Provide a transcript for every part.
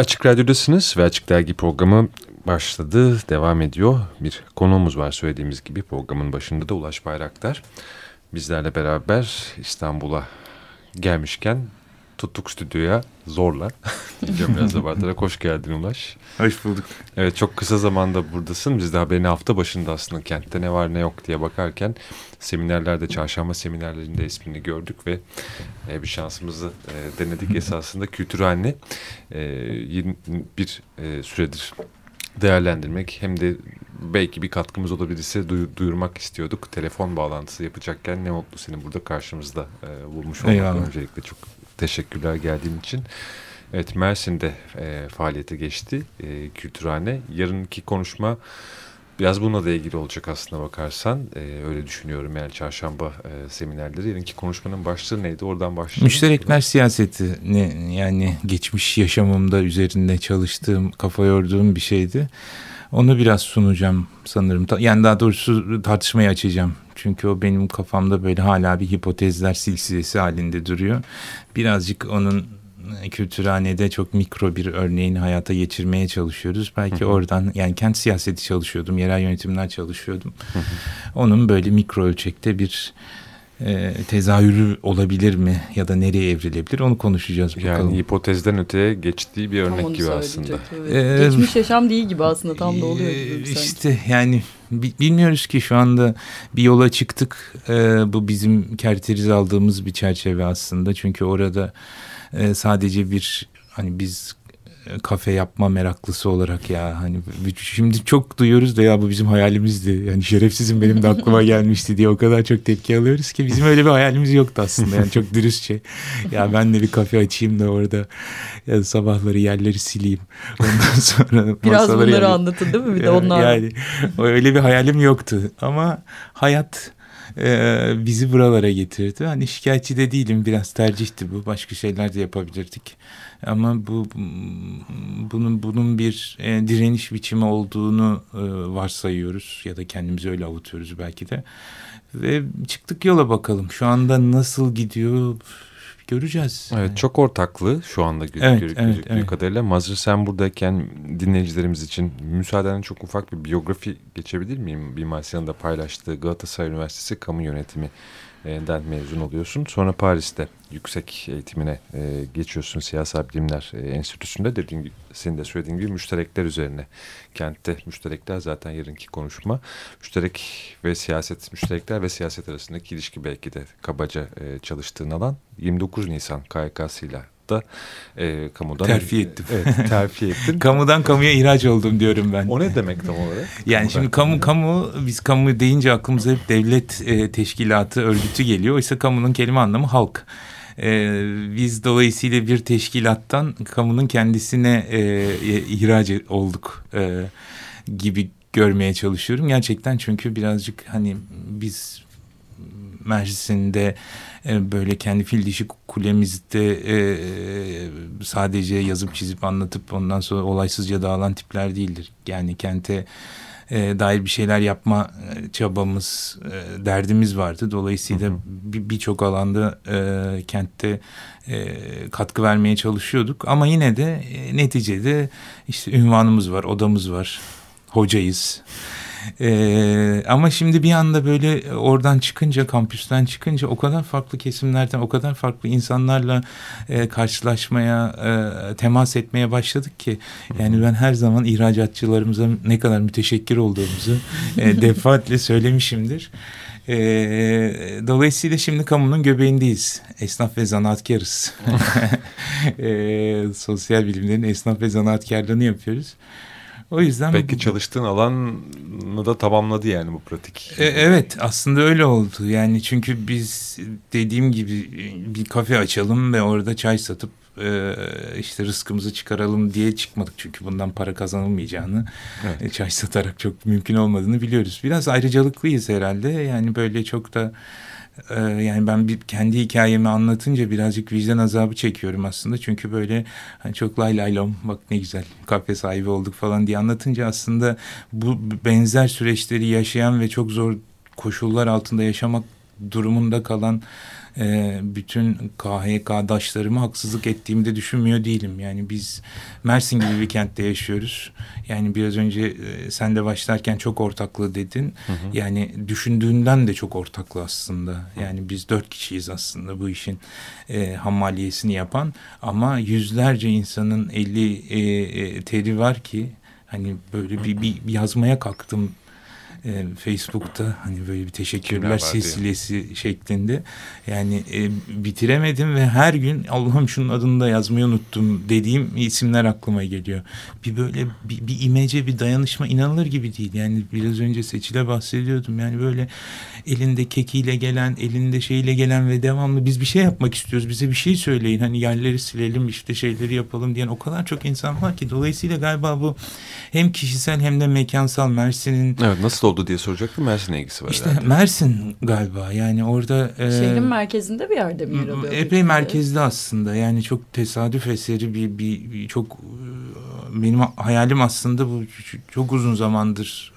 Açık Radyo'dasınız ve Açık Dergi programı başladı, devam ediyor. Bir konuğumuz var söylediğimiz gibi programın başında da Ulaş Bayraktar. Bizlerle beraber İstanbul'a gelmişken tuttuk stüdyoya zorla. Diyeceğim biraz abartarak hoş geldin Ulaş. Hoş bulduk. Evet çok kısa zamanda buradasın. Biz de haberini hafta başında aslında kentte ne var ne yok diye bakarken seminerlerde çarşamba seminerlerinde ismini gördük ve e, bir şansımızı e, denedik. Esasında kültürhalini e, bir e, süredir değerlendirmek hem de belki bir katkımız olabilirse duyurmak istiyorduk. Telefon bağlantısı yapacakken ne mutlu seni burada karşımızda e, bulmuş olmak öncelikle çok teşekkürler geldiğin için. Evet Mersin'de e, faaliyete geçti e, Kültürhane. Yarınki konuşma biraz bununla da ilgili olacak aslında bakarsan. E, öyle düşünüyorum yani çarşamba e, seminerleri. Yarınki konuşmanın başlığı neydi? Oradan başlayalım. Müşterekler siyaseti ne, yani geçmiş yaşamımda üzerinde çalıştığım, kafa yorduğum bir şeydi. Onu biraz sunacağım sanırım. Yani daha doğrusu tartışmayı açacağım. Çünkü o benim kafamda böyle hala bir hipotezler silsilesi halinde duruyor. Birazcık onun kültürhanede çok mikro bir örneğini hayata geçirmeye çalışıyoruz. Belki hı hı. oradan yani kent siyaseti çalışıyordum, yerel yönetimler çalışıyordum. Hı hı. Onun böyle mikro ölçekte bir e, tezahürü olabilir mi ya da nereye evrilebilir onu konuşacağız bakalım. Yani hipotezden öteye geçtiği bir örnek gibi aslında. Evet. Ee, Geçmiş yaşam değil gibi aslında tam da oluyor gibi. Sanki. İşte yani bilmiyoruz ki şu anda bir yola çıktık. Ee, bu bizim kerteriz aldığımız bir çerçeve aslında. Çünkü orada e, sadece bir hani biz kafe yapma meraklısı olarak ya hani şimdi çok duyuyoruz da ya bu bizim hayalimizdi. Yani şerefsizim benim de aklıma gelmişti diye o kadar çok tepki alıyoruz ki bizim öyle bir hayalimiz yoktu aslında. Yani çok dürüstçe. Ya ben de bir kafe açayım da orada ya sabahları yerleri sileyim. Ondan sonra Biraz bunları yerleri... anlatın değil mi bir de onlar? Yani öyle bir hayalim yoktu ama hayat e, bizi buralara getirdi. Hani şikayetçi de değilim biraz tercihti bu. Başka şeyler de yapabilirdik. Ama bu bunun bunun bir e, direniş biçimi olduğunu e, varsayıyoruz ya da kendimizi öyle avutuyoruz belki de. Ve çıktık yola bakalım. Şu anda nasıl gidiyor göreceğiz. Evet çok ortaklı şu anda gözüküyor evet, evet, gözüktüğü evet. kadarıyla. Mazır sen buradayken dinleyicilerimiz için müsaadenle çok ufak bir biyografi geçebilir miyim? Bir Sinan'da paylaştığı Galatasaray Üniversitesi Kamu Yönetimi den mezun oluyorsun. Sonra Paris'te yüksek eğitimine e, geçiyorsun Siyasal Bilimler e, Enstitüsü'nde. Dediğin, senin de söylediğin gibi müşterekler üzerine. Kentte müşterekler zaten yarınki konuşma. Müşterek ve siyaset, müşterekler ve siyaset arasındaki ilişki belki de kabaca e, çalıştığın alan. 29 Nisan KYK'sıyla da e, kamudan... Terfi ettim. Evet terfi ettin. Kamudan kamuya ihraç oldum diyorum ben. O ne demek tam olarak? Yani kamudan şimdi kamu kamu biz kamu deyince aklımıza hep devlet e, teşkilatı örgütü geliyor. Oysa kamunun kelime anlamı halk. E, biz dolayısıyla bir teşkilattan kamunun kendisine e, ihraç olduk e, gibi görmeye çalışıyorum. Gerçekten çünkü birazcık hani biz Mersin'de e, böyle kendi fil dişi kulemizde e, sadece yazıp çizip anlatıp ondan sonra olaysızca dağılan tipler değildir. Yani kente e, dair bir şeyler yapma e, çabamız, e, derdimiz vardı. Dolayısıyla birçok bir alanda e, kentte e, katkı vermeye çalışıyorduk. Ama yine de e, neticede işte ünvanımız var, odamız var, hocayız. Ee, ama şimdi bir anda böyle oradan çıkınca, kampüsten çıkınca o kadar farklı kesimlerden, o kadar farklı insanlarla e, karşılaşmaya, e, temas etmeye başladık ki. Yani ben her zaman ihracatçılarımıza ne kadar müteşekkir olduğumuzu e, defaatle söylemişimdir. E, dolayısıyla şimdi kamunun göbeğindeyiz. Esnaf ve zanaatkarız. e, sosyal bilimlerin esnaf ve zanaatkarlığını yapıyoruz. O yüzden... Belki çalıştığın alanı da tamamladı yani bu pratik. E, evet aslında öyle oldu. Yani çünkü biz dediğim gibi bir kafe açalım ve orada çay satıp e, işte rızkımızı çıkaralım diye çıkmadık. Çünkü bundan para kazanılmayacağını evet. E, çay satarak çok mümkün olmadığını biliyoruz. Biraz ayrıcalıklıyız herhalde. Yani böyle çok da ee, yani ben bir kendi hikayemi anlatınca birazcık vicdan azabı çekiyorum aslında. Çünkü böyle hani çok lay lay lom bak ne güzel kafe sahibi olduk falan diye anlatınca aslında bu benzer süreçleri yaşayan ve çok zor koşullar altında yaşamak durumunda kalan e, bütün KHK'daşlarımı haksızlık ettiğimi de düşünmüyor değilim. Yani biz Mersin gibi bir kentte yaşıyoruz. Yani biraz önce e, sen de başlarken çok ortaklığı dedin. Hı hı. Yani düşündüğünden de çok ortaklı aslında. Yani biz dört kişiyiz aslında bu işin e, hammaliyesini yapan. Ama yüzlerce insanın eli e, e, teri var ki hani böyle bir, bir yazmaya kalktım e, Facebook'ta hani böyle bir teşekkürler silsilesi şeklinde yani e, bitiremedim ve her gün Allah'ım şunun adını da yazmayı unuttum dediğim isimler aklıma geliyor. Bir böyle bir, bir imece bir dayanışma inanılır gibi değil. Yani biraz önce Seçil'e bahsediyordum. Yani böyle elinde kekiyle gelen, elinde şeyle gelen ve devamlı biz bir şey yapmak istiyoruz. Bize bir şey söyleyin. Hani yerleri silelim, işte şeyleri yapalım diyen o kadar çok insan var ki dolayısıyla galiba bu hem kişisel hem de mekansal Mersin'in Evet nasıl oldu diye soracaktım. Mersin'e ilgisi var İşte herhalde. Mersin galiba. Yani orada e, şehrin merkezinde bir yerde mi yer alıyor? Epey merkezde aslında. Yani çok tesadüf eseri bir, bir, bir çok benim hayalim aslında bu çok uzun zamandır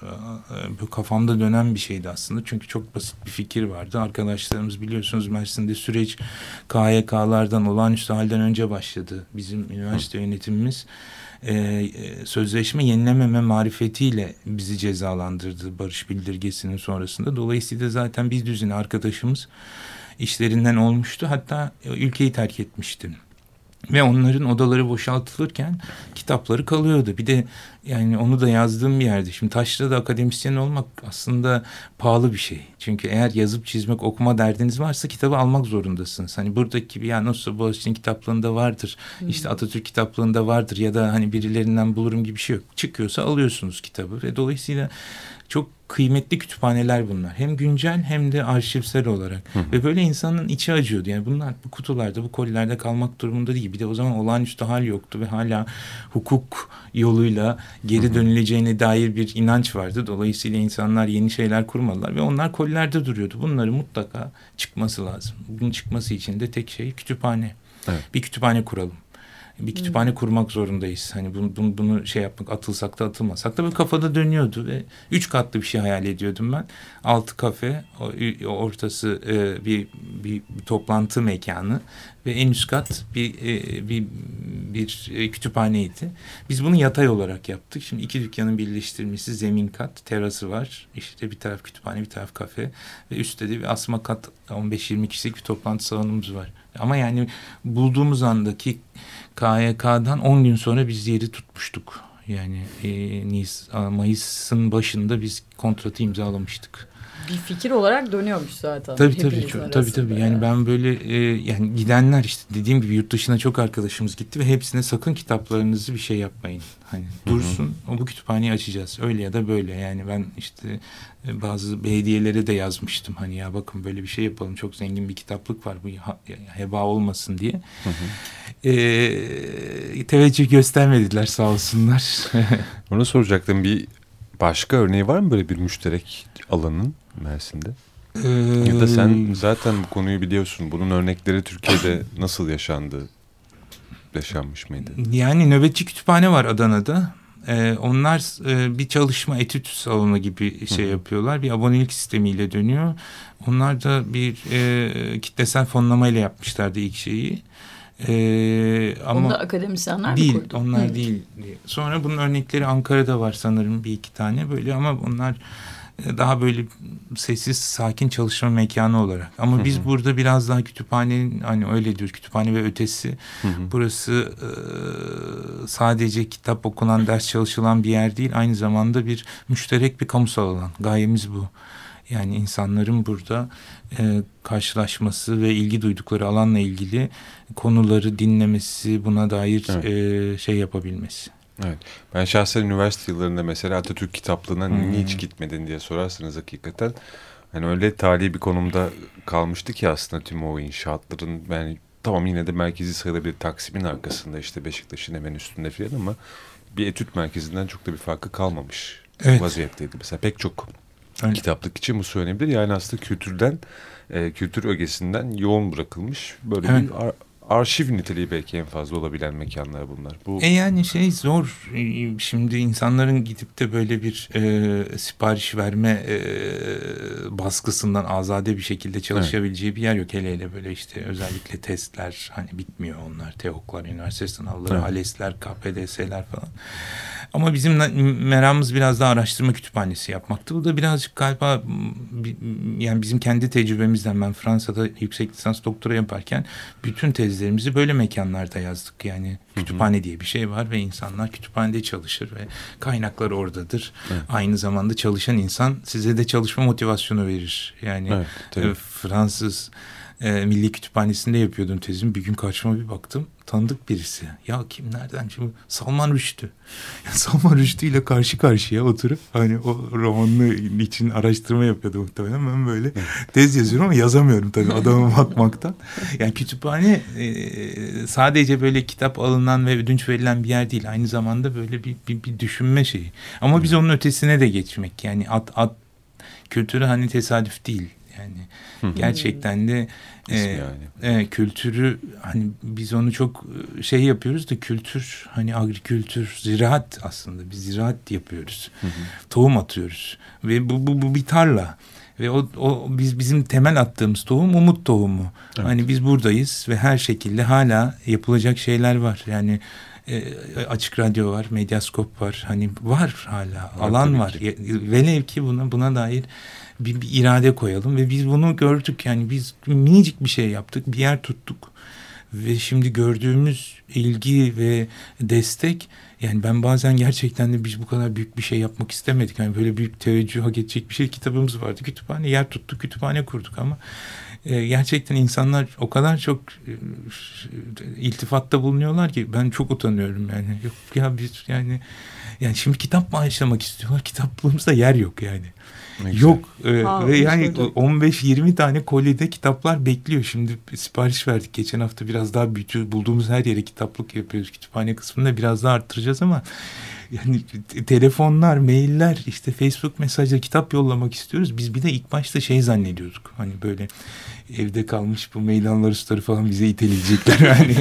e, kafamda dönen bir şeydi aslında. Çünkü çok basit bir fikir vardı. Arkadaşlarımız biliyorsunuz Mersin'de süreç KYK'lardan olağanüstü halden önce başladı. Bizim üniversite yönetimimiz e, sözleşme yenilememe marifetiyle bizi cezalandırdı barış bildirgesinin sonrasında. Dolayısıyla zaten biz düzine arkadaşımız işlerinden olmuştu. Hatta ülkeyi terk etmişti. Ve onların odaları boşaltılırken kitapları kalıyordu. Bir de yani onu da yazdığım bir yerde. Şimdi Taşra'da akademisyen olmak aslında pahalı bir şey. Çünkü eğer yazıp çizmek, okuma derdiniz varsa kitabı almak zorundasınız. Hani buradaki gibi ya nasıl Boğaziçi'nin kitaplığında vardır. Hmm. işte Atatürk kitaplığında vardır ya da hani birilerinden bulurum gibi bir şey yok. Çıkıyorsa alıyorsunuz kitabı ve dolayısıyla çok kıymetli kütüphaneler bunlar. Hem güncel hem de arşivsel olarak. Hı. Ve böyle insanın içi acıyordu. Yani bunlar bu kutularda, bu kolilerde kalmak durumunda değil. Bir de o zaman olağanüstü hal yoktu ve hala hukuk yoluyla geri dönüleceğine dair bir inanç vardı. Dolayısıyla insanlar yeni şeyler kurmadılar ve onlar kolilerde duruyordu. Bunları mutlaka çıkması lazım. Bunun çıkması için de tek şey kütüphane. Evet. Bir kütüphane kuralım bir kütüphane hmm. kurmak zorundayız. Hani bunu, bunu, bunu şey yapmak atılsak da atılmasak da böyle kafada dönüyordu ve üç katlı bir şey hayal ediyordum ben. Altı kafe, ortası e, bir, bir, bir toplantı mekanı ve en üst kat bir e, bir bir e, kütüphaneydi. Biz bunu yatay olarak yaptık. Şimdi iki dükkanın birleştirilmesi zemin kat, terası var. İşte bir taraf kütüphane, bir taraf kafe ve üstte de bir asma kat 15-20 kişilik bir toplantı salonumuz var. Ama yani bulduğumuz andaki KYK'dan 10 gün sonra biz yeri tutmuştuk. Yani e, Mayıs'ın başında biz kontratı imzalamıştık bir fikir olarak dönüyormuş zaten. Tabii tabii çok, tabii tabii. Yani ben böyle e, yani gidenler işte dediğim gibi yurt dışına çok arkadaşımız gitti ve hepsine sakın kitaplarınızı bir şey yapmayın. Hani dursun o bu kütüphaneyi açacağız. Öyle ya da böyle. Yani ben işte e, bazı belediyelere de yazmıştım. Hani ya bakın böyle bir şey yapalım. Çok zengin bir kitaplık var. Bu heba olmasın diye. Hı hı. E, teveccüh göstermediler sağ olsunlar. Onu soracaktım. Bir başka örneği var mı böyle bir müşterek alanın? Mersin'de? Ee, ya da sen zaten bu konuyu biliyorsun. Bunun örnekleri Türkiye'de nasıl yaşandı? Yaşanmış mıydı? Yani nöbetçi kütüphane var Adana'da. Ee, onlar e, bir çalışma etüt salonu gibi şey Hı. yapıyorlar. Bir abonelik sistemiyle dönüyor. Onlar da bir e, kitlesel fonlamayla yapmışlardı ilk şeyi. Ee, ama Onda akademisyenler değil, mi kurdu? Onlar Hı. değil. Sonra bunun örnekleri Ankara'da var sanırım bir iki tane böyle ama onlar daha böyle sessiz sakin çalışma mekanı olarak. Ama biz burada biraz daha kütüphanenin hani öyle diyoruz kütüphane ve ötesi. Burası e, sadece kitap okunan ders çalışılan bir yer değil. Aynı zamanda bir müşterek bir kamusal alan. Gayemiz bu. Yani insanların burada e, karşılaşması ve ilgi duydukları alanla ilgili konuları dinlemesi, buna dair evet. e, şey yapabilmesi. Evet. Ben şahsen üniversite yıllarında mesela Atatürk kitaplığına hmm. niye hiç gitmedin diye sorarsanız hakikaten hani öyle tarihi bir konumda kalmıştı ki aslında tüm o inşaatların yani tamam yine de merkezi sayılabilir Taksim'in arkasında işte Beşiktaş'ın hemen üstünde falan ama bir etüt merkezinden çok da bir farkı kalmamış evet. vaziyetteydi. Mesela pek çok evet. kitaplık için bu söylenebilir. Yani aslında kültürden, e, kültür ögesinden yoğun bırakılmış böyle evet. bir arşiv niteliği belki en fazla olabilen mekanlar bunlar. Bu... E yani şey zor. E, şimdi insanların gidip de böyle bir e, sipariş verme e, baskısından azade bir şekilde çalışabileceği evet. bir yer yok. Hele hele böyle işte özellikle testler hani bitmiyor onlar. TEOK'lar, üniversite sınavları, evet. ALES'ler, KPDS'ler falan. Ama bizim meramımız biraz daha araştırma kütüphanesi yapmaktı. Bu da birazcık galiba yani bizim kendi tecrübemizden ben Fransa'da yüksek lisans doktora yaparken bütün tezlerimizi böyle mekanlarda yazdık. Yani kütüphane diye bir şey var ve insanlar kütüphanede çalışır ve kaynaklar oradadır. Evet. Aynı zamanda çalışan insan size de çalışma motivasyonu verir. Yani evet, e, Fransız e, Milli Kütüphanesi'nde yapıyordum tezimi. Bir gün karşıma bir baktım. Tanıdık birisi. Ya kim nereden? Şimdi Salman Rushdie. Yani Salman Rushdie ile karşı karşıya oturup hani o romanını için araştırma yapıyordum muhtemelen. Ben böyle tez yazıyorum ama yazamıyorum tabii adama bakmaktan. Yani kütüphane e, sadece böyle kitap alınan ve ödünç verilen bir yer değil. Aynı zamanda böyle bir, bir, bir düşünme şeyi. Ama biz onun ötesine de geçmek. Yani at, at kültürü hani tesadüf değil. Yani gerçekten de e, yani. e, kültürü hani biz onu çok e, şey yapıyoruz da kültür hani agrikültür ziraat aslında biz ziraat yapıyoruz. Hı. Tohum atıyoruz ve bu, bu, bu bir tarla. Ve o, o biz bizim temel attığımız tohum umut tohumu. Evet. Hani biz buradayız ve her şekilde hala yapılacak şeyler var. Yani e, açık radyo var, medyaskop var. Hani var hala, var, alan var. Ki. Velev ki buna buna dair bir, bir irade koyalım ve biz bunu gördük yani biz minicik bir şey yaptık bir yer tuttuk ve şimdi gördüğümüz ilgi ve destek yani ben bazen gerçekten de biz bu kadar büyük bir şey yapmak istemedik. Yani böyle büyük teveccüh hak edecek bir şey kitabımız vardı. Kütüphane yer tuttuk, kütüphane kurduk ama e, gerçekten insanlar o kadar çok e, iltifatta bulunuyorlar ki ben çok utanıyorum yani. Yok ya biz yani yani şimdi kitap bağışlamak istiyorlar. Kitaplığımızda yer yok yani. Yok e, ha, ve yani 15-20 tane kolyede kitaplar bekliyor. Şimdi sipariş verdik geçen hafta biraz daha büyütü bulduğumuz her yere kitaplık yapıyoruz. Kütüphane kısmında biraz daha arttıracağız ama yani telefonlar, mailler, işte Facebook mesajları kitap yollamak istiyoruz. Biz bir de ilk başta şey zannediyorduk. Hani böyle evde kalmış bu meydan larusları falan bize iteleyecekler. yani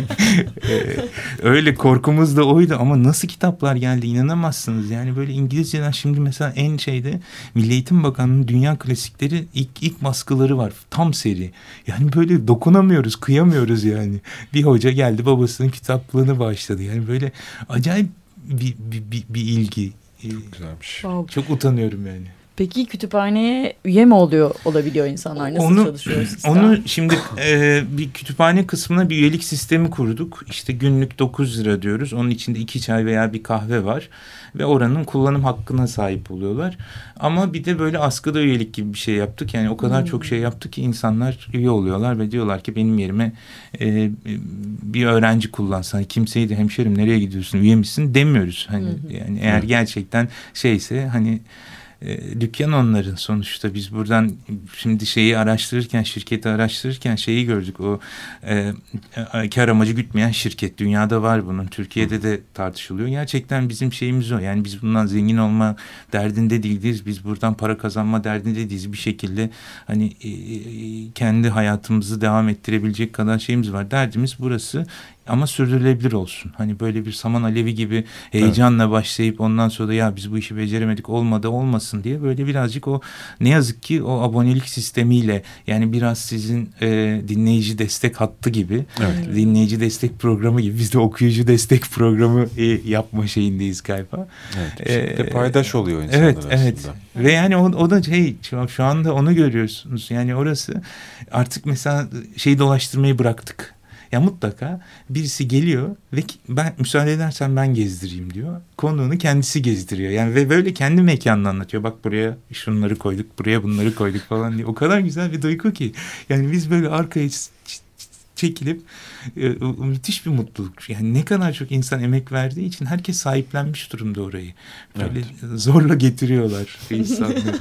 e, öyle korkumuz da oydu ama nasıl kitaplar geldi inanamazsınız. Yani böyle İngilizceden şimdi mesela en şeyde Milli Eğitim Bakanlığı'nın dünya klasikleri ilk ilk baskıları var. Tam seri. Yani böyle dokunamıyoruz, kıyamıyoruz yani. Bir hoca geldi babasının kitaplığını bağışladı. Yani böyle acayip bir, bir, bir, bir ilgi. Çok güzelmiş. Çok utanıyorum yani. Peki kütüphaneye üye mi oluyor olabiliyor insanlar? Nasıl onu, çalışıyor sistem? Onu şimdi e, bir kütüphane kısmına bir üyelik sistemi kurduk. İşte günlük 9 lira diyoruz. Onun içinde iki çay veya bir kahve var. Ve oranın kullanım hakkına sahip oluyorlar. Ama bir de böyle askıda üyelik gibi bir şey yaptık. Yani o kadar hmm. çok şey yaptık ki insanlar üye oluyorlar ve diyorlar ki benim yerime e, bir öğrenci kullansa. Hani kimseyi de hemşerim nereye gidiyorsun üye misin demiyoruz. Hani hmm. yani eğer gerçekten şeyse hani e, dükkan onların sonuçta. Biz buradan şimdi şeyi araştırırken şirketi araştırırken şeyi gördük. O e, kar amacı gütmeyen şirket. Dünyada var bunun. Türkiye'de de tartışılıyor. Gerçekten bizim şeyimiz o. Yani biz bundan zengin olma derdinde değiliz. Biz buradan para kazanma derdinde değiliz. Bir şekilde hani e, e kendi hayatımızı devam ettirebilecek kadar şeyimiz var. Derdimiz burası ama sürdürülebilir olsun. Hani böyle bir saman alevi gibi heyecanla evet. başlayıp ondan sonra da ya biz bu işi beceremedik olmadı olmasın diye böyle birazcık o ne yazık ki o abonelik sistemiyle yani biraz sizin e, dinleyici destek hattı gibi evet. dinleyici destek programı gibi biz de okuyucu destek programı e, yapma şeyindeyiz galiba. Evet. Ee, paydaş oluyor insanlar evet, aslında. Evet. Ve yani o, o da şey şu anda onu görüyorsunuz. Yani orası artık mesela şeyi dolaştırmayı bıraktık. Ya mutlaka birisi geliyor ve ben müsaade edersen ben gezdireyim diyor. Konuğunu kendisi gezdiriyor. Yani ve böyle kendi mekanını anlatıyor. Bak buraya şunları koyduk, buraya bunları koyduk falan diye. O kadar güzel bir duygu ki. Yani biz böyle arkaya çekilip e, müthiş bir mutluluk. Yani ne kadar çok insan emek verdiği için herkes sahiplenmiş durumda orayı. Böyle evet. zorla getiriyorlar insanları.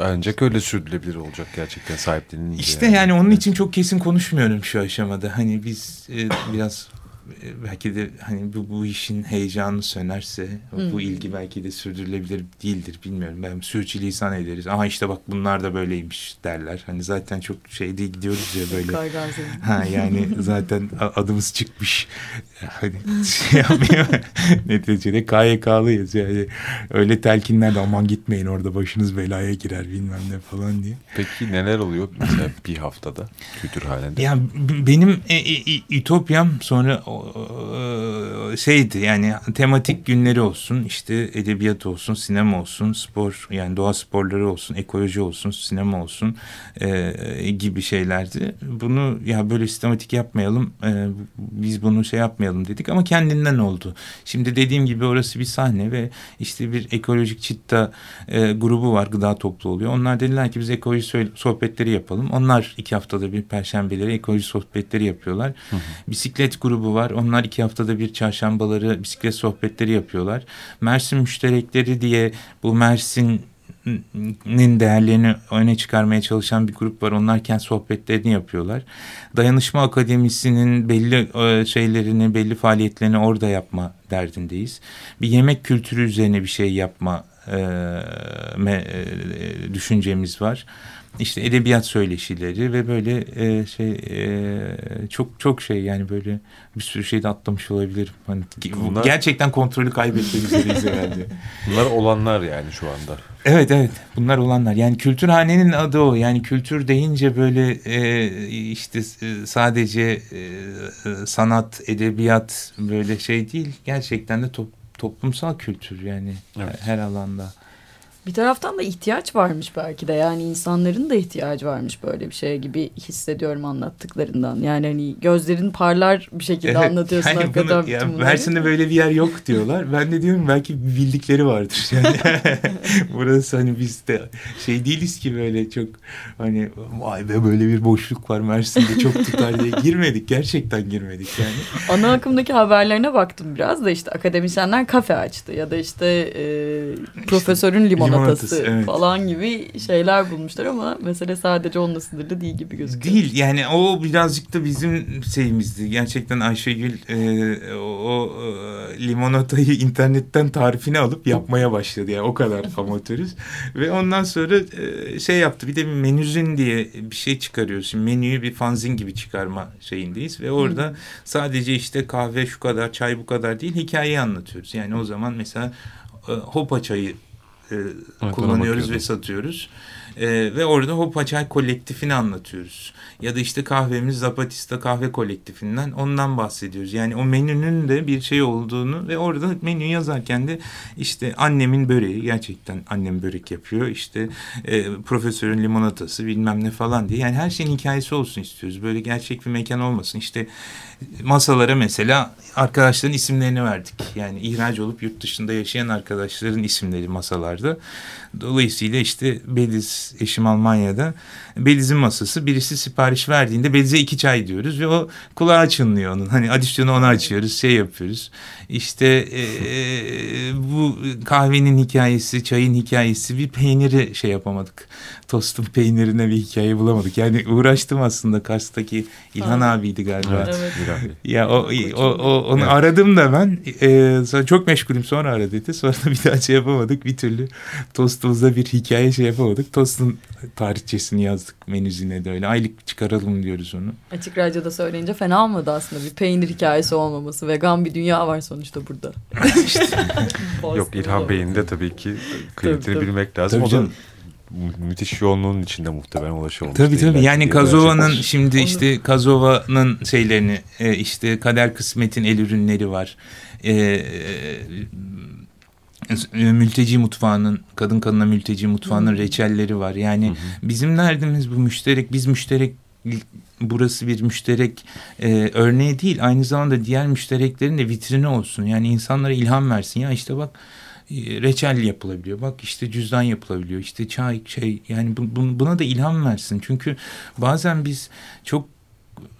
Ancak öyle sürdürülebilir olacak gerçekten sahiplenince. İşte yani, yani onun için çok kesin konuşmuyorum şu aşamada. Hani biz e, biraz belki de hani bu, bu işin heyecanı sönerse hmm. bu ilgi belki de sürdürülebilir değildir bilmiyorum. Ben sürçülisan ederiz. Aha işte bak bunlar da böyleymiş derler. Hani zaten çok şey değil gidiyoruz ya böyle. ha yani zaten adımız çıkmış. Hani şey yapmıyor. Neticede KYK'lıyız yani. Öyle telkinler de aman gitmeyin orada başınız belaya girer bilmem ne falan diye. Peki neler oluyor mesela bir haftada kültür halinde? Ya benim e, e, Ütopyam sonra e, şeydi yani tematik günleri olsun işte edebiyat olsun sinema olsun spor yani doğa sporları olsun ekoloji olsun sinema olsun e, gibi şeylerdi. Bunu ya böyle sistematik yapmayalım e, biz bunu şey yapmayalım dedik ama kendinden oldu. Şimdi dediğim gibi orası bir sahne ve işte bir ekolojik çitta e, grubu var gıda toplu oluyor. Onlar dediler ki biz ekoloji sohbetleri yapalım. Onlar iki haftada bir perşembeleri ekoloji sohbetleri yapıyorlar. Hı hı. Bisiklet grubu var. Onlar iki haftada bir çarşambaları bisiklet sohbetleri yapıyorlar. Mersin müşterekleri diye bu Mersin nin değerlerini öne çıkarmaya çalışan bir grup var. Onlar kent sohbetlerini yapıyorlar. Dayanışma Akademisi'nin belli e, şeylerini, belli faaliyetlerini orada yapma derdindeyiz. Bir yemek kültürü üzerine bir şey yapma e, e, düşüncemiz var işte edebiyat söyleşileri ve böyle e, şey e, çok çok şey yani böyle bir sürü şey de atlamış olabilirim. Hani Bunlar, gerçekten kontrolü kaybetmek üzereyiz herhalde. Bunlar olanlar yani şu anda. Evet evet bunlar olanlar. Yani kültürhanenin adı o. Yani kültür deyince böyle e, işte e, sadece e, sanat, edebiyat böyle şey değil. Gerçekten de to toplumsal kültür yani evet. her alanda. Bir taraftan da ihtiyaç varmış belki de yani insanların da ihtiyacı varmış böyle bir şeye gibi hissediyorum anlattıklarından. Yani hani gözlerin parlar bir şekilde anlatıyorsun yani hakikaten bunu, yani Mersin'de böyle bir yer yok diyorlar. Ben de diyorum belki bildikleri vardır. Yani burası hani biz de şey değiliz ki böyle çok hani vay be böyle bir boşluk var Mersin'de çok tutar diye girmedik. Gerçekten girmedik yani. Ana akımdaki haberlerine baktım biraz da işte akademisyenler kafe açtı ya da işte e, profesörün limon limonatası, evet. falan gibi şeyler bulmuşlar ama mesele sadece onunla sınırlı değil gibi gözüküyor. Değil yani o birazcık da bizim şeyimizdi. Gerçekten Ayşegül e, o e, limonatayı internetten tarifini alıp yapmaya başladı. Yani o kadar amatörüz. Ve ondan sonra e, şey yaptı. Bir de bir menüzün diye bir şey çıkarıyoruz. Şimdi menüyü bir fanzin gibi çıkarma şeyindeyiz. Ve orada hmm. sadece işte kahve şu kadar, çay bu kadar değil hikayeyi anlatıyoruz. Yani o zaman mesela e, hopa çayı e, kullanıyoruz ve satıyoruz. E, ve orada Hopa Çay kolektifini anlatıyoruz. Ya da işte kahvemiz Zapatista kahve kolektifinden ondan bahsediyoruz. Yani o menünün de bir şey olduğunu ve orada menü yazarken de işte annemin böreği gerçekten annem börek yapıyor. İşte e, profesörün limonatası bilmem ne falan diye. Yani her şeyin hikayesi olsun istiyoruz. Böyle gerçek bir mekan olmasın. İşte masalara mesela arkadaşların isimlerini verdik. Yani ihraç olup yurt dışında yaşayan arkadaşların isimleri masalarda. Dolayısıyla işte Beliz eşim Almanya'da Beliz'in masası birisi sipariş verdiğinde Beliz'e iki çay diyoruz ve o kulağı çınlıyor onun. Hani adisyonu ona açıyoruz şey yapıyoruz. İşte e, bu kahvenin hikayesi çayın hikayesi bir peyniri şey yapamadık. Tostun peynirine bir hikaye bulamadık. Yani uğraştım aslında Kars'taki İlhan Aa. abiydi galiba. Evet. Ya o, o, o onu evet. aradım da ben e, sonra çok meşgulüm sonra ara dedi. Sonra da bir daha şey yapamadık. Bir türlü tostumuzda bir hikaye şey yapamadık. Tostun tarihçesini yazdık menüzine de öyle. Aylık çıkaralım diyoruz onu. Açık radyoda söyleyince fena olmadı aslında. Bir peynir hikayesi olmaması. Vegan bir dünya var sonuçta burada. Yok İlhan Bey'in de tabii ki kıymetini bilmek lazım. Tabii o da müthiş yoğunluğun içinde muhtemelen ulaşamamış. Tabii tabii yani Kazova'nın şimdi Onu... işte Kazova'nın şeylerini e, işte Kader Kısmet'in el ürünleri var. E, e, mülteci mutfağının kadın kadına mülteci mutfağının reçelleri var. Yani hı hı. bizim derdimiz bu müşterek biz müşterek burası bir müşterek e, örneği değil aynı zamanda diğer müştereklerin de vitrini olsun. Yani insanlara ilham versin ya işte bak e, reçel yapılabiliyor. Bak işte cüzdan yapılabiliyor. İşte çay şey yani bu, bu, buna da ilham versin. Çünkü bazen biz çok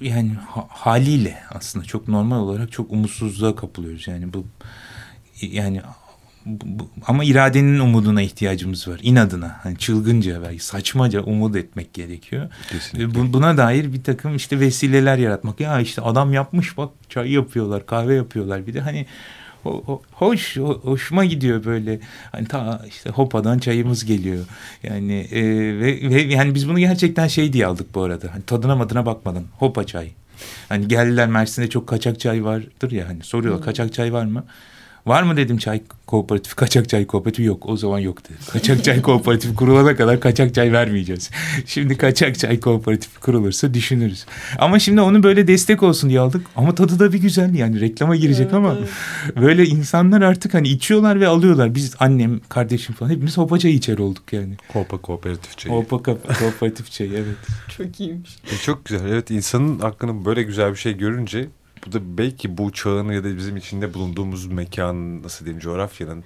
yani ha, haliyle aslında çok normal olarak çok umutsuzluğa kapılıyoruz. Yani bu yani ama iradenin umuduna ihtiyacımız var. İnadına, hani çılgınca belki saçmaca umut etmek gerekiyor. Kesinlikle. Bu, buna dair bir takım işte vesileler yaratmak. Ya işte adam yapmış bak çay yapıyorlar, kahve yapıyorlar. Bir de hani hoş hoşuma gidiyor böyle hani ta işte Hopa'dan çayımız geliyor yani e, ve, ve yani biz bunu gerçekten şey diye aldık bu arada hani tadına madına bakmadan Hopa çay hani geldiler Mersin'de çok kaçak çay vardır ya hani soruyorlar hmm. kaçak çay var mı Var mı dedim çay kooperatif, kaçak çay kooperatifi yok. O zaman yok dedi. Kaçak çay kooperatifi kurulana kadar kaçak çay vermeyeceğiz. Şimdi kaçak çay kooperatifi kurulursa düşünürüz. Ama şimdi onu böyle destek olsun diye aldık. Ama tadı da bir güzel yani reklama girecek evet, ama evet. böyle insanlar artık hani içiyorlar ve alıyorlar. Biz annem, kardeşim falan hepimiz hopa çayı içer olduk yani. Hopa kooperatif çayı. Hopa kooperatif çayı evet. Çok iyiymiş. E çok güzel. Evet insanın aklını böyle güzel bir şey görünce bu da belki bu çağın ya da bizim içinde bulunduğumuz mekan nasıl diyeyim coğrafyanın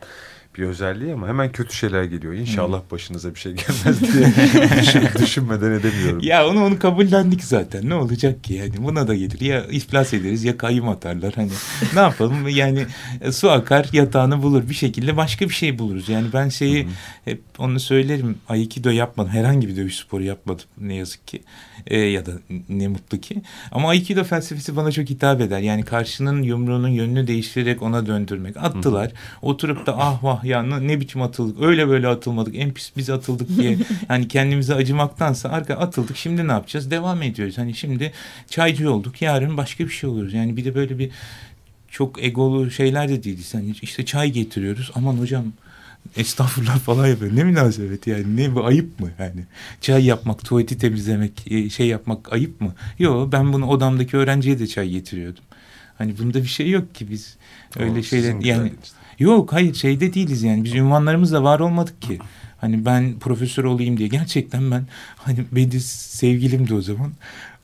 bir özelliği ama hemen kötü şeyler geliyor. İnşallah hmm. başınıza bir şey gelmez diye düşün, düşünmeden edemiyorum. Ya onu onu kabullendik zaten. Ne olacak ki yani buna da gelir. Ya iflas ederiz ya kayyum atarlar. Hani ne yapalım yani su akar yatağını bulur bir şekilde başka bir şey buluruz. Yani ben şeyi hep onu söylerim. Aikido yapmadım. Herhangi bir dövüş sporu yapmadım ne yazık ki. E, ya da ne mutlu ki. Ama Aikido felsefesi bana çok hitap eder. Yani karşının yumruğunun yönünü değiştirerek ona döndürmek. Attılar. Oturup da ah vah ya ne biçim atıldık? Öyle böyle atılmadık. En pis biz atıldık. diye yani kendimize acımaktansa arka atıldık şimdi ne yapacağız? Devam ediyoruz. Hani şimdi çaycı olduk yarın başka bir şey oluruz yani bir de böyle bir çok egolu şeyler de değiliz. Hani işte çay getiriyoruz. Aman hocam estağfurullah falan yapıyor. Ne münasebet yani ne bu ayıp mı yani? Çay yapmak, tuvaleti temizlemek, e, şey yapmak ayıp mı? Yok ben bunu odamdaki öğrenciye de çay getiriyordum. Hani bunda bir şey yok ki biz öyle şeyler yani işte. Yok hayır şeyde değiliz yani biz ünvanlarımızla var olmadık ki. Hani ben profesör olayım diye gerçekten ben hani Bediz sevgilimdi o zaman.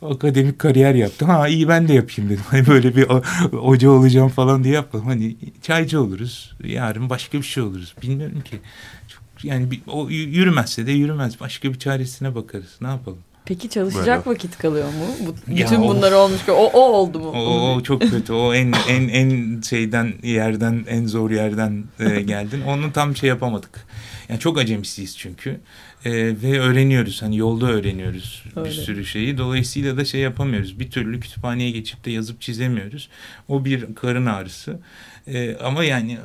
Akademik kariyer yaptım. Ha iyi ben de yapayım dedim. Hani böyle bir hoca olacağım falan diye yapmadım. Hani çaycı oluruz. Yarın başka bir şey oluruz. Bilmiyorum ki. Çok, yani bir, o yürümezse de yürümez. Başka bir çaresine bakarız. Ne yapalım? Peki çalışacak Böyle. vakit kalıyor mu? Bu, ya bütün o, bunlar olmuş ki o, o oldu mu? O, o çok kötü. O en en en şeyden yerden en zor yerden e, geldin. Onu tam şey yapamadık. Yani çok acemisiyiz çünkü. E, ve öğreniyoruz. Hani yolda öğreniyoruz Öyle. bir sürü şeyi. Dolayısıyla da şey yapamıyoruz. Bir türlü kütüphaneye geçip de yazıp çizemiyoruz. O bir karın ağrısı. E, ama yani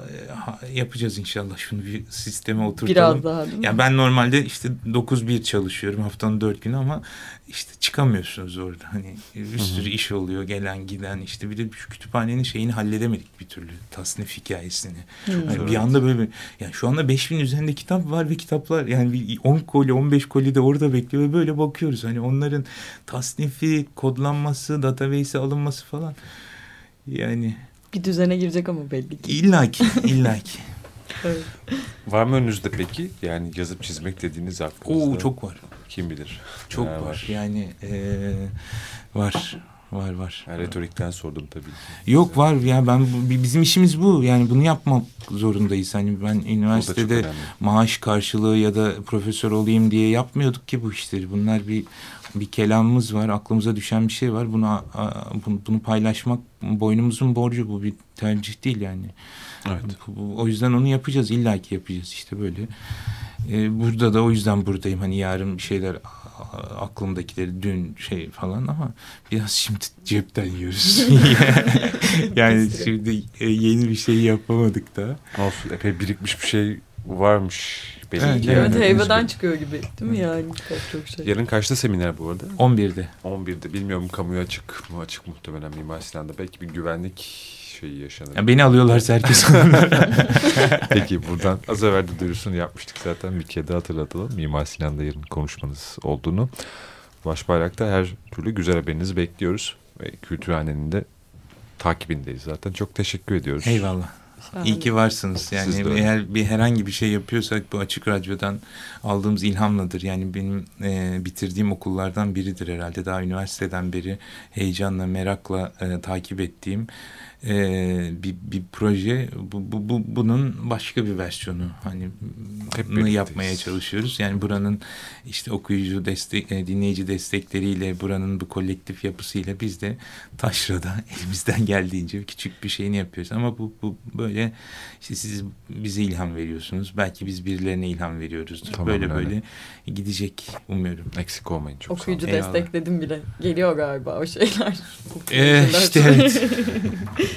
e, yapacağız inşallah şunu bir sisteme oturtalım. Biraz daha değil mi? Yani ben normalde işte 9-1 çalışıyorum haftanın 4 günü ama işte çıkamıyorsunuz orada. Hani bir sürü iş oluyor gelen giden işte bir de şu kütüphanenin şeyini halledemedik bir türlü tasnif hikayesini. Yani bir anda böyle yani şu anda 5000 üzerinde kitap var ve kitaplar yani 10 koli 15 koli de orada bekliyor ve böyle bakıyoruz. Hani onların tasnifi, kodlanması, database'e alınması falan yani bir düzene girecek ama belli ki. İlla ki, illa ki. evet. Var mı önünüzde peki? Yani yazıp çizmek dediğiniz aklınızda. Oo çok var. Kim bilir. Çok var. var. Yani ee, var. Var var. Yani retorikten sordum tabii. Yok var ya ben bizim işimiz bu. Yani bunu yapmak zorundayız. Hani ben üniversitede maaş karşılığı ya da profesör olayım diye yapmıyorduk ki bu işleri. Bunlar bir bir kelamımız var, aklımıza düşen bir şey var. Buna bunu, bunu paylaşmak boynumuzun borcu bu bir tercih değil yani. Evet. O yüzden onu yapacağız, illaki yapacağız işte böyle. Ee, burada da o yüzden buradayım. Hani yarın bir şeyler aklımdakileri dün şey falan ama biraz şimdi cepten yiyoruz. yani şimdi e, yeni bir şey yapamadık da. Olsun epey birikmiş bir şey varmış belli evet, ki. Evet, yani. heybeden çıkıyor gibi değil mi yani? Çok, çok şey. Yarın kaçta seminer bu arada? 11'de. 11'de. Bilmiyorum kamuya açık mı? Açık muhtemelen Mimar Sinan'da. Belki bir güvenlik şeyi yaşanır. Ya beni alıyorlarsa herkes Peki buradan az evvel de duyurusunu yapmıştık zaten. Bir kere hatırlatalım. Mimar Sinan'da yarın konuşmanız olduğunu. Başbayrak'ta her türlü güzel haberinizi bekliyoruz. Ve Kültürhane'nin de takibindeyiz zaten. Çok teşekkür ediyoruz. Eyvallah. Şahane. İyi ki varsınız. Yani eğer bir herhangi bir şey yapıyorsak bu açık radyodan aldığımız ilhamladır. Yani benim e, bitirdiğim okullardan biridir herhalde. Daha üniversiteden beri heyecanla, merakla e, takip ettiğim e, bir, bir proje. Bu, bu, bu bunun başka bir versiyonu. Hani Hep yapmaya çalışıyoruz. Yani buranın işte okuyucu destek, e, dinleyici destekleriyle buranın bu kolektif yapısıyla biz de taşrada elimizden geldiğince küçük bir şeyini yapıyoruz. Ama bu, bu böyle işte siz bize ilham veriyorsunuz. Belki biz birilerine ilham veriyoruzdur. Tamam, böyle öyle. böyle gidecek umuyorum. Eksik olmayın çok Okuyucu destek dedim bile. Geliyor galiba o şeyler. Ee, işte evet.